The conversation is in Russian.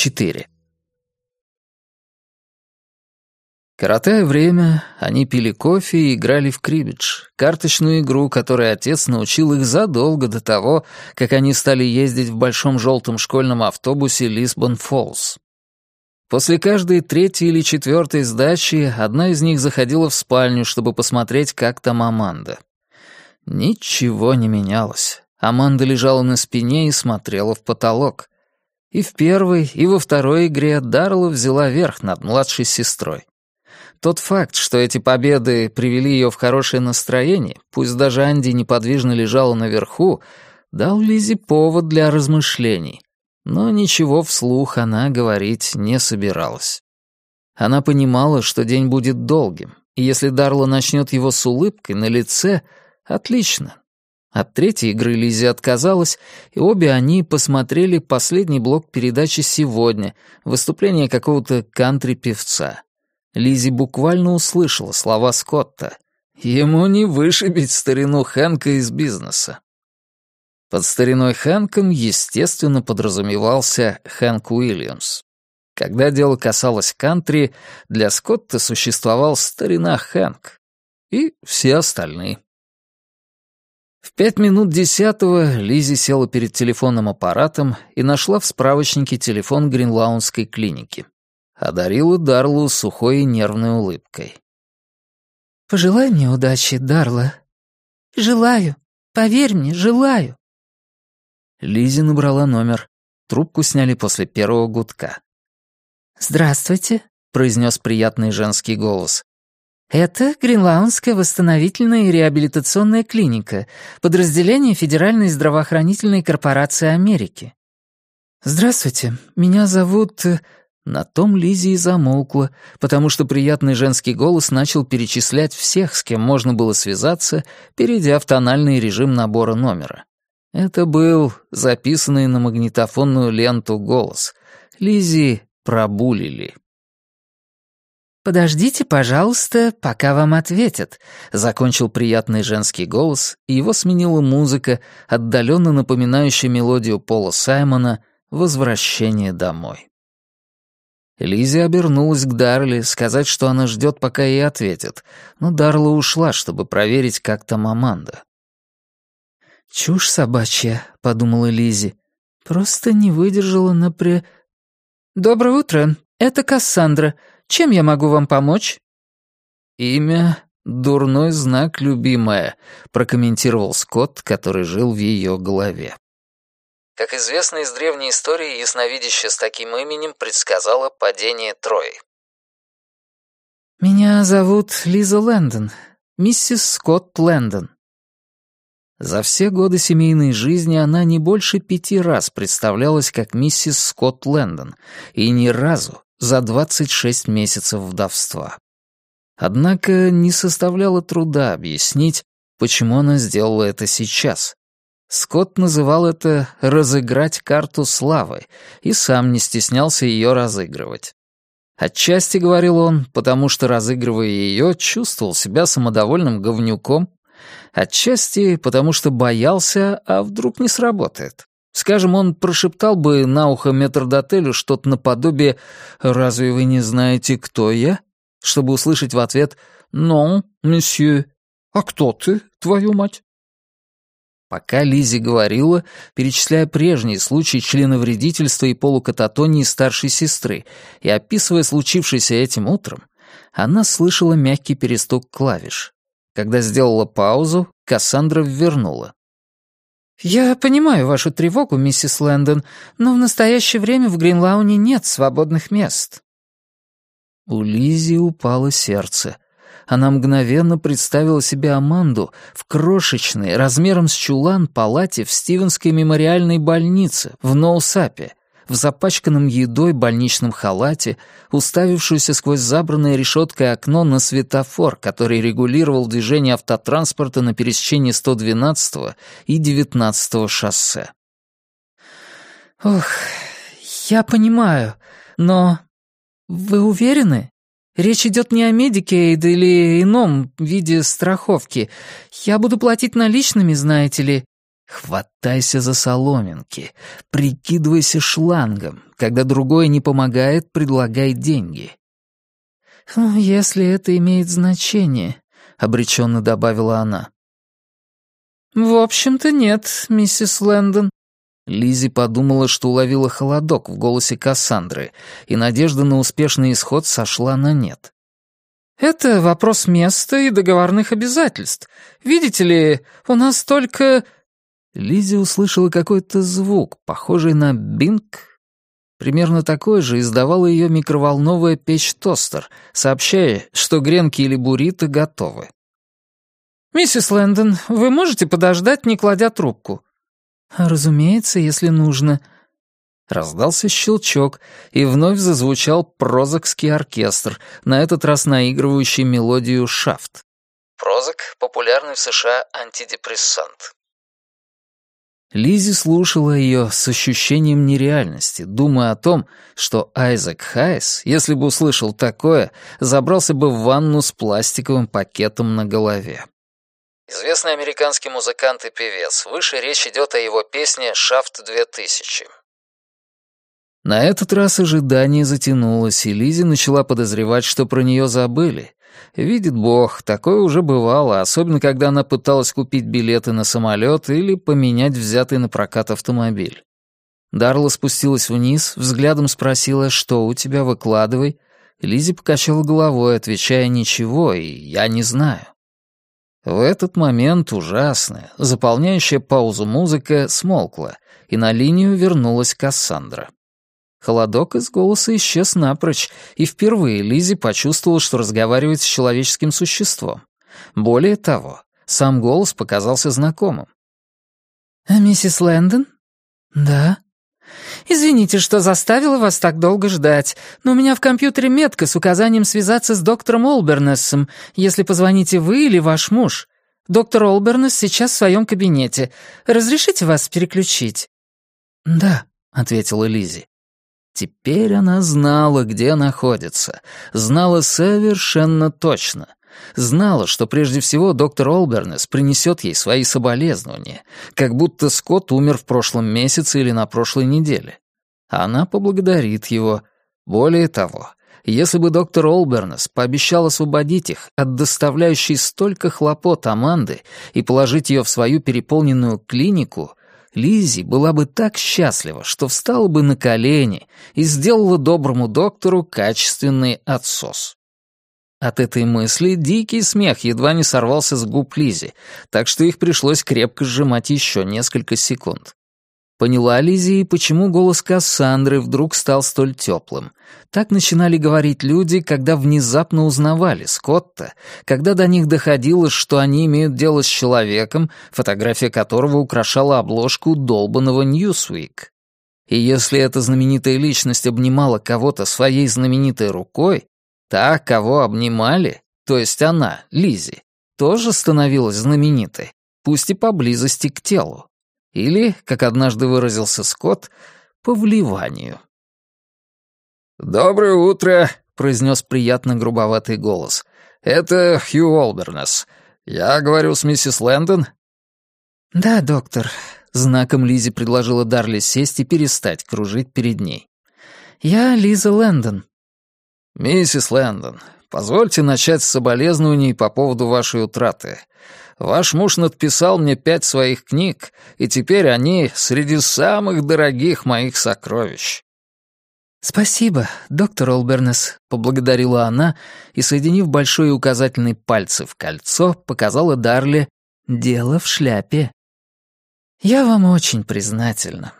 4. Коротая время, они пили кофе и играли в крибидж, карточную игру, которой отец научил их задолго до того, как они стали ездить в большом желтом школьном автобусе Лисбон-Фоллс. После каждой третьей или четвертой сдачи одна из них заходила в спальню, чтобы посмотреть, как там Аманда. Ничего не менялось. Аманда лежала на спине и смотрела в потолок. И в первой, и во второй игре Дарла взяла верх над младшей сестрой. Тот факт, что эти победы привели ее в хорошее настроение, пусть даже Анди неподвижно лежала наверху, дал Лизе повод для размышлений. Но ничего вслух она говорить не собиралась. Она понимала, что день будет долгим, и если Дарла начнет его с улыбкой на лице, отлично. От третьей игры Лизи отказалась, и обе они посмотрели последний блок передачи «Сегодня», выступление какого-то кантри-певца. Лизи буквально услышала слова Скотта. «Ему не вышибить старину Хэнка из бизнеса». Под стариной Хэнком, естественно, подразумевался Хэнк Уильямс. Когда дело касалось кантри, для Скотта существовал старина Хэнк и все остальные. В пять минут десятого Лизи села перед телефонным аппаратом и нашла в справочнике телефон Гринлаунской клиники одарила Дарлу сухой и нервной улыбкой. «Пожелай мне удачи, Дарла». «Желаю. Поверь мне, желаю». Лизи набрала номер. Трубку сняли после первого гудка. «Здравствуйте», — произнес приятный женский голос. «Это Гринлаунская восстановительная и реабилитационная клиника, подразделение Федеральной здравоохранительной корпорации Америки». «Здравствуйте, меня зовут...» э, на том Лизи и замолкла, потому что приятный женский голос начал перечислять всех, с кем можно было связаться, перейдя в тональный режим набора номера. Это был записанный на магнитофонную ленту голос. Лизи пробулили. «Подождите, пожалуйста, пока вам ответят», — закончил приятный женский голос, и его сменила музыка, отдаленно напоминающая мелодию Пола Саймона «Возвращение домой». Лизи обернулась к Дарли, сказать, что она ждет, пока ей ответят, но Дарла ушла, чтобы проверить, как там Аманда. «Чушь собачья», — подумала Лизи. «Просто не выдержала напря...» «Доброе утро. Это Кассандра. Чем я могу вам помочь?» «Имя — дурной знак, любимая», — прокомментировал Скотт, который жил в ее голове. Как известно из древней истории, ясновидящая с таким именем предсказала падение Трои. «Меня зовут Лиза Лэндон, миссис Скотт Лэндон». За все годы семейной жизни она не больше пяти раз представлялась как миссис Скотт Лэндон, и ни разу за 26 месяцев вдовства. Однако не составляло труда объяснить, почему она сделала это сейчас, Скотт называл это «разыграть карту славы» и сам не стеснялся ее разыгрывать. Отчасти, говорил он, потому что, разыгрывая ее, чувствовал себя самодовольным говнюком, отчасти потому что боялся, а вдруг не сработает. Скажем, он прошептал бы на ухо метрдотелю что-то наподобие «Разве вы не знаете, кто я?» чтобы услышать в ответ «Non, месье». «А кто ты, твою мать?» Пока Лизи говорила, перечисляя прежние случаи членовредительства и полукататонии старшей сестры и описывая случившееся этим утром, она слышала мягкий перестук клавиш. Когда сделала паузу, Кассандра вернула. «Я понимаю вашу тревогу, миссис Лэндон, но в настоящее время в Гринлауне нет свободных мест». У Лизи упало сердце — она мгновенно представила себе Аманду в крошечной, размером с чулан, палате в Стивенской мемориальной больнице в Ноусапе, в запачканном едой больничном халате, уставившуюся сквозь забранное решеткой окно на светофор, который регулировал движение автотранспорта на пересечении 112 и 19 шоссе. «Ох, я понимаю, но вы уверены?» Речь идет не о Медикейд или ином виде страховки. Я буду платить наличными, знаете ли». Хватайся за соломинки, прикидывайся шлангом, Когда другой не помогает, предлагай деньги. «Ну, «Если это имеет значение», — обреченно добавила она. «В общем-то, нет, миссис Лэндон». Лизи подумала, что уловила холодок в голосе Кассандры, и надежда на успешный исход сошла на нет. «Это вопрос места и договорных обязательств. Видите ли, у нас только...» Лизи услышала какой-то звук, похожий на бинг, Примерно такой же издавала ее микроволновая печь-тостер, сообщая, что гренки или буррито готовы. «Миссис Лэндон, вы можете подождать, не кладя трубку?» «Разумеется, если нужно». Раздался щелчок, и вновь зазвучал прозакский оркестр, на этот раз наигрывающий мелодию «Шафт». Прозак — популярный в США антидепрессант. Лизи слушала ее с ощущением нереальности, думая о том, что Айзек Хайс, если бы услышал такое, забрался бы в ванну с пластиковым пакетом на голове. Известный американский музыкант и певец. Выше речь идет о его песне «Шафт-2000». На этот раз ожидание затянулось, и Лизи начала подозревать, что про нее забыли, Видит бог, такое уже бывало, особенно когда она пыталась купить билеты на самолет или поменять взятый на прокат автомобиль. Дарла спустилась вниз, взглядом спросила, что у тебя, выкладывай. Лизи покачала головой, отвечая «ничего, и я не знаю». В этот момент ужасная, заполняющая паузу музыка смолкла, и на линию вернулась Кассандра. Холодок из голоса исчез напрочь, и впервые Лизи почувствовала, что разговаривает с человеческим существом. Более того, сам голос показался знакомым. «А миссис Лэндон?» «Да». «Извините, что заставила вас так долго ждать, но у меня в компьютере метка с указанием связаться с доктором Олбернессом, если позвоните вы или ваш муж. Доктор Олбернесс сейчас в своем кабинете. Разрешите вас переключить?» «Да», — ответила Лизи. Теперь она знала, где находится, знала совершенно точно. Знала, что прежде всего доктор Олбернес принесет ей свои соболезнования, как будто Скотт умер в прошлом месяце или на прошлой неделе. Она поблагодарит его. Более того, если бы доктор Олбернес пообещал освободить их от доставляющей столько хлопот Аманды и положить ее в свою переполненную клинику, Лизи была бы так счастлива, что встала бы на колени и сделала доброму доктору качественный отсос. От этой мысли дикий смех едва не сорвался с губ Лизи, так что их пришлось крепко сжимать еще несколько секунд. Поняла Лизи, почему голос Кассандры вдруг стал столь теплым. Так начинали говорить люди, когда внезапно узнавали Скотта, когда до них доходило, что они имеют дело с человеком, фотография которого украшала обложку долбанного «Ньюсвик». И если эта знаменитая личность обнимала кого-то своей знаменитой рукой, та, кого обнимали, то есть она, Лизи, тоже становилась знаменитой, пусть и поблизости к телу. Или, как однажды выразился Скотт, по вливанию. «Доброе утро», — произнес приятно грубоватый голос. «Это Хью Олбернес. Я говорю с миссис Лэндон?» «Да, доктор», — знаком Лизи предложила Дарли сесть и перестать кружить перед ней. «Я Лиза Лэндон». «Миссис Лэндон, позвольте начать с соболезнований по поводу вашей утраты. Ваш муж надписал мне пять своих книг, и теперь они среди самых дорогих моих сокровищ». «Спасибо, доктор Олбернес», — поблагодарила она и, соединив большой и указательный пальцы в кольцо, показала Дарле «дело в шляпе». «Я вам очень признательна.